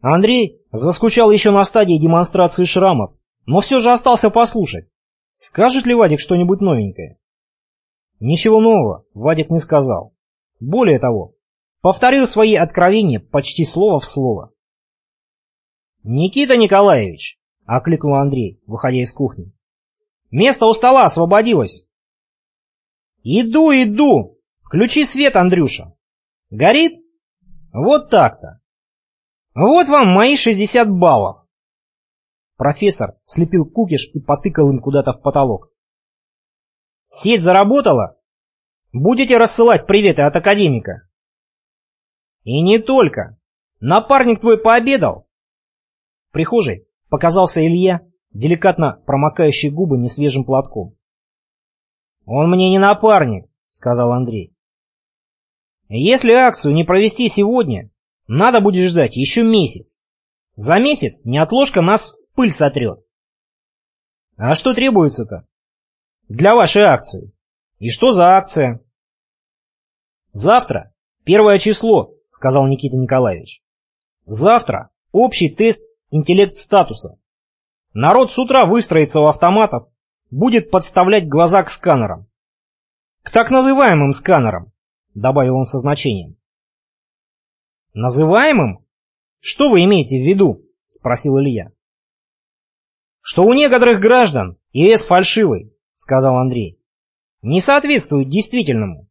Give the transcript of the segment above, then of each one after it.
Андрей заскучал еще на стадии демонстрации шрамов, но все же остался послушать. Скажет ли Вадик что-нибудь новенькое? Ничего нового Вадик не сказал. Более того, повторил свои откровения почти слово в слово. «Никита Николаевич!» — окликнул Андрей, выходя из кухни. «Место у стола освободилось!» «Иду, иду! Включи свет, Андрюша!» «Горит?» «Вот так-то!» «Вот вам мои 60 баллов!» Профессор слепил кукиш и потыкал им куда-то в потолок. «Сеть заработала? Будете рассылать приветы от академика?» «И не только. Напарник твой пообедал?» В прихожей показался Илья, деликатно промокающий губы несвежим платком. «Он мне не напарник», — сказал Андрей. «Если акцию не провести сегодня, надо будет ждать еще месяц. За месяц неотложка нас в пыль сотрет. А что требуется-то? Для вашей акции. И что за акция? Завтра, первое число, сказал Никита Николаевич. Завтра общий тест интеллект статуса. Народ с утра выстроится у автоматов, будет подставлять глаза к сканерам. К так называемым сканерам, добавил он со значением. Называемым? Что вы имеете в виду? Спросил Илья. Что у некоторых граждан ИС фальшивый, сказал Андрей. Не соответствует действительному.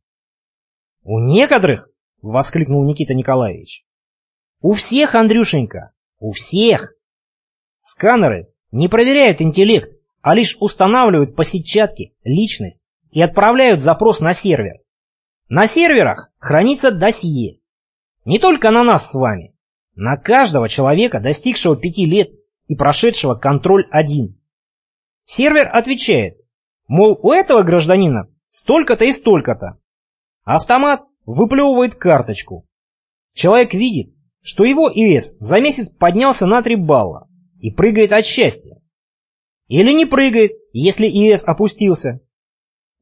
У некоторых? Воскликнул Никита Николаевич. У всех, Андрюшенька, у всех. Сканеры не проверяют интеллект, а лишь устанавливают по сетчатке личность и отправляют запрос на сервер. На серверах хранится досье. Не только на нас с вами, на каждого человека, достигшего пяти лет и прошедшего контроль один. Сервер отвечает, мол, у этого гражданина столько-то и столько-то. Автомат выплевывает карточку. Человек видит, что его ИС за месяц поднялся на 3 балла и прыгает от счастья. Или не прыгает, если ИС опустился.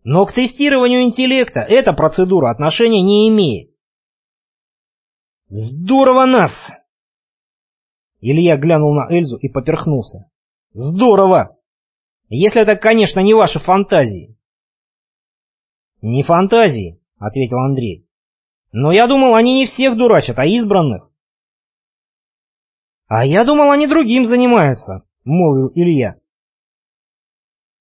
Но к тестированию интеллекта эта процедура отношения не имеет. «Здорово нас!» Илья глянул на Эльзу и поперхнулся. «Здорово! Если это, конечно, не ваши фантазии». «Не фантазии», — ответил Андрей. «Но я думал, они не всех дурачат, а избранных». «А я думал, они другим занимаются», — молвил Илья.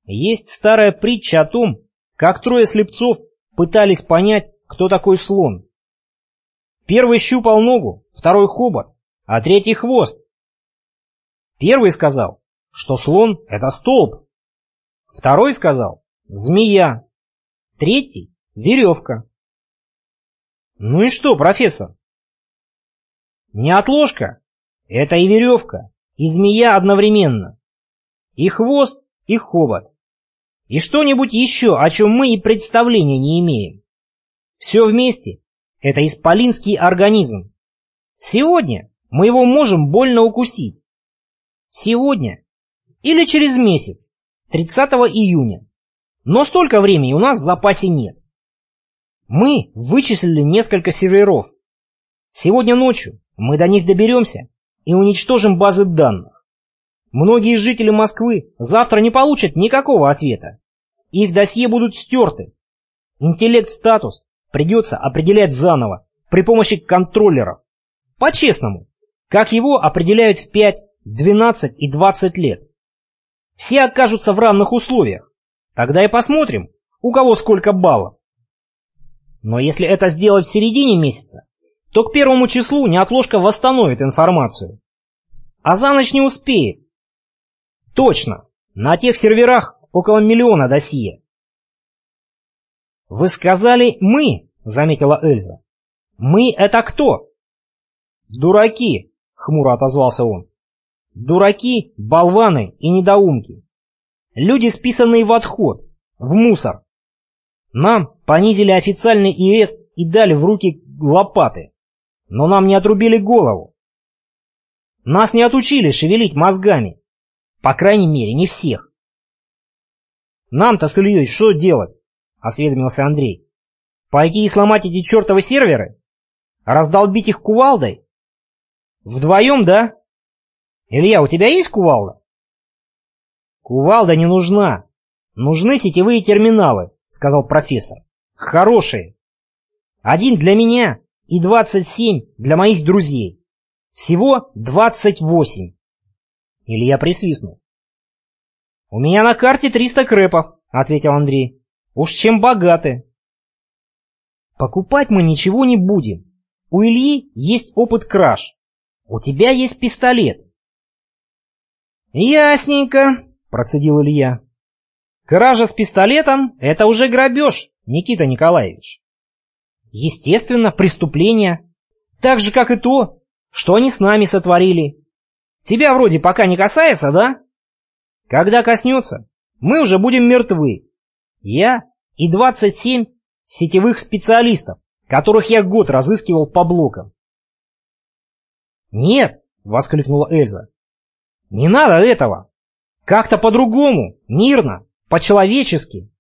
Есть старая притча о том, как трое слепцов пытались понять, кто такой слон. Первый щупал ногу, второй хобот, а третий хвост. Первый сказал, что слон — это столб. Второй сказал — змея. Третий — веревка. Ну и что, профессор? Неотложка — это и веревка, и змея одновременно. И хвост, и хобот. И что-нибудь еще, о чем мы и представления не имеем. Все вместе — это исполинский организм. Сегодня мы его можем больно укусить. Сегодня или через месяц, 30 июня. Но столько времени у нас в запасе нет. Мы вычислили несколько серверов. Сегодня ночью мы до них доберемся и уничтожим базы данных. Многие жители Москвы завтра не получат никакого ответа. Их досье будут стерты. Интеллект-статус придется определять заново при помощи контроллеров. По-честному, как его определяют в 5 12 и 20 лет. Все окажутся в равных условиях. Тогда и посмотрим, у кого сколько баллов. Но если это сделать в середине месяца, то к первому числу неотложка восстановит информацию. А за ночь не успеет. Точно, на тех серверах около миллиона досье. «Вы сказали «мы», — заметила Эльза. «Мы — это кто?» «Дураки», — хмуро отозвался он. Дураки, болваны и недоумки. Люди, списанные в отход, в мусор. Нам понизили официальный ИС и дали в руки лопаты. Но нам не отрубили голову. Нас не отучили шевелить мозгами. По крайней мере, не всех. Нам-то с Ильей что делать? Осведомился Андрей. Пойти и сломать эти чертовы серверы? Раздолбить их кувалдой? Вдвоем, да? Илья, у тебя есть кувалда? Кувалда не нужна. Нужны сетевые терминалы, сказал профессор. Хорошие. Один для меня и двадцать семь для моих друзей. Всего двадцать восемь. Илья присвистнул. «У меня на карте триста крэпов», — ответил Андрей. «Уж чем богаты». «Покупать мы ничего не будем. У Ильи есть опыт краж. У тебя есть пистолет. «Ясненько», — процедил Илья. «Кража с пистолетом — это уже грабеж, Никита Николаевич. Естественно, преступление. Так же, как и то, что они с нами сотворили. Тебя вроде пока не касается, да? Когда коснется, мы уже будем мертвы. Я и 27 сетевых специалистов, которых я год разыскивал по блокам. «Нет!» — воскликнула Эльза. Не надо этого! Как-то по-другому, мирно, по-человечески!»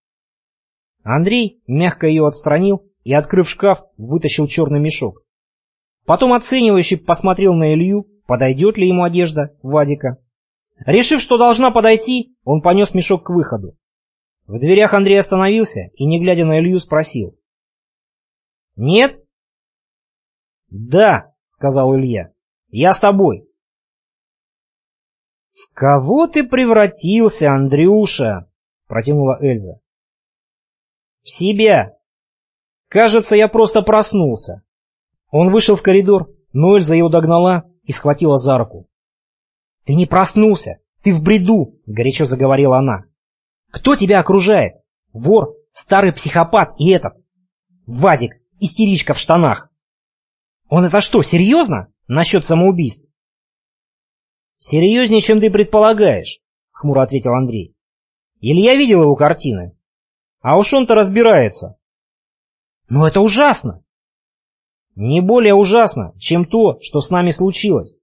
Андрей мягко ее отстранил и, открыв шкаф, вытащил черный мешок. Потом оценивающий посмотрел на Илью, подойдет ли ему одежда Вадика. Решив, что должна подойти, он понес мешок к выходу. В дверях Андрей остановился и, не глядя на Илью, спросил. «Нет?» «Да», — сказал Илья. «Я с тобой». «В кого ты превратился, Андрюша?» — протянула Эльза. «В себя. Кажется, я просто проснулся». Он вышел в коридор, но Эльза его догнала и схватила за руку. «Ты не проснулся! Ты в бреду!» — горячо заговорила она. «Кто тебя окружает? Вор, старый психопат и этот. Вадик, истеричка в штанах. Он это что, серьезно? Насчет самоубийств?» «Серьезнее, чем ты предполагаешь», — хмуро ответил Андрей. «Илья видел его картины. А уж он-то разбирается». «Но это ужасно!» «Не более ужасно, чем то, что с нами случилось.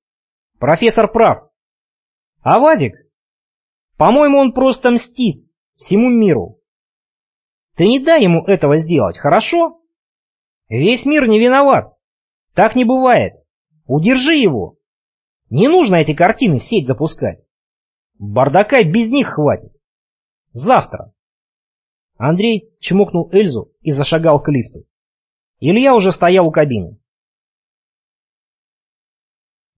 Профессор прав. А Вадик? По-моему, он просто мстит всему миру. Ты не дай ему этого сделать, хорошо? Весь мир не виноват. Так не бывает. Удержи его. Не нужно эти картины в сеть запускать. Бардака без них хватит. Завтра. Андрей чмокнул Эльзу и зашагал к лифту. Илья уже стоял у кабины.